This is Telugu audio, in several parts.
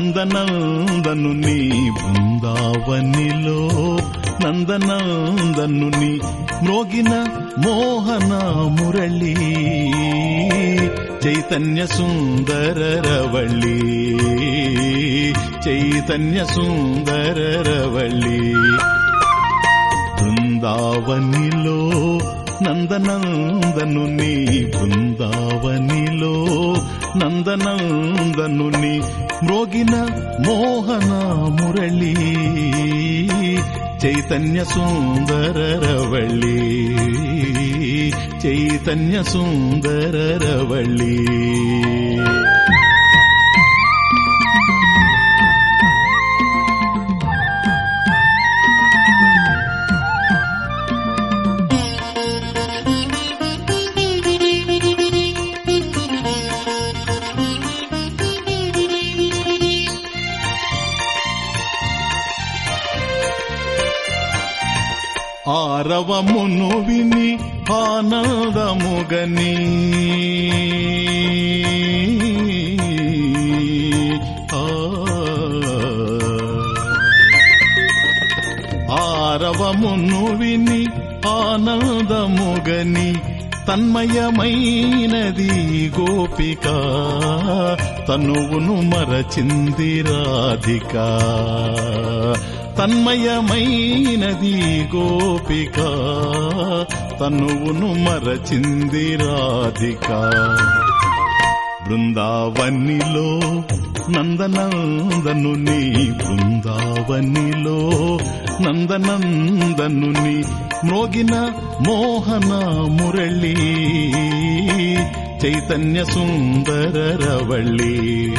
నందనందను నీ బృందావనిలో నందనందను నీ మ్రోగిన మోహన మురళి చైతన్య సుందర రవళి చైతన్య సుందర రవళి. బృందావనిలో నందనందను నీ బృందావనిలో నందనందను నీ మ్రోగిన మోహన మురళి చైతన్య సుందర చైతన్య సుందర భావమును విని ఆనందముగని. ఆరవమును విని ఆనందముగని తన్మయమైనది గోపిక తనువును మరచింది రాధికా. తన్మయమైనది గోపిక తనువును మరచింది రాధిక. బృందావనిలో నందనందను నీ బృందావనిలో నందనందను నీ మ్రోగిన మోహన మురళి చైతన్య సుందర రవళి.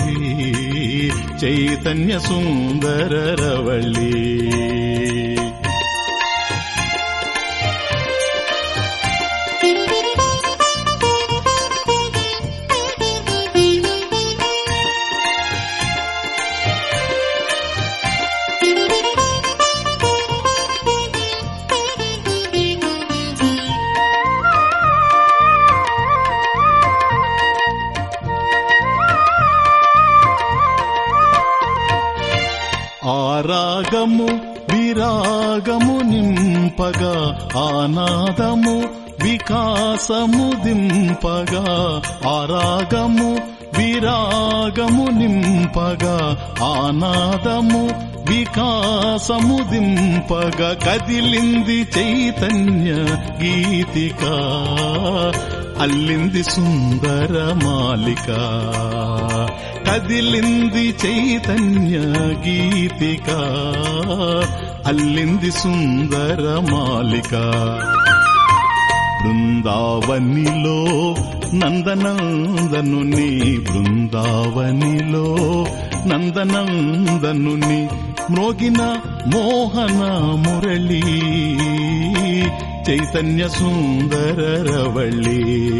చైతన్య సుందర రవళి విరాగము నింపగా ఆనాదము వికాసము దింపగా ఆరాగము విరాగము నింపగా ఆనాదము వికాసము దింపగా కదిలింది చైతన్య గీతిక అల్లింది సుందర మాలికా. కదిలింది చైతన్య గీతిక అల్లింది సుందర మాలిక. బృందావనిలో నందనందనుని బృందావనిలో నందనందనుని మ్రోగిన మోహన మురళి చైతన్య సుందర రవళి.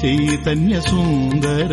చైతన్య సుందర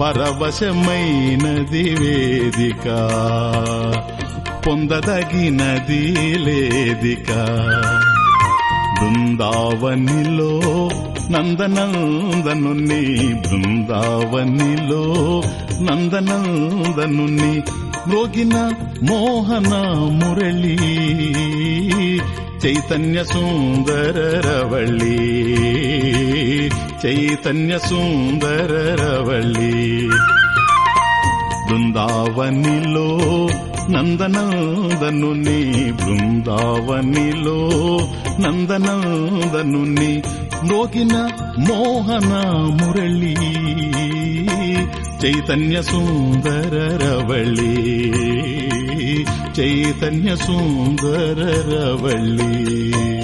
పరవశమైనది వేదిక. పొందదగినది లేదిక. బృందావనిలో నందనందను బృందావనిలో నందనందను నీ మ్రోగిన మోహన మురళీ. చైతన్య సుందర రవళి చైతన్య సుందర రవళి. బృందావనిలో నందనందనుని బృందావనిలో నందనందనుని మోగిన మోహన మురళి చైతన్య సుందర రవళి. चैतन्यसुन्दरवी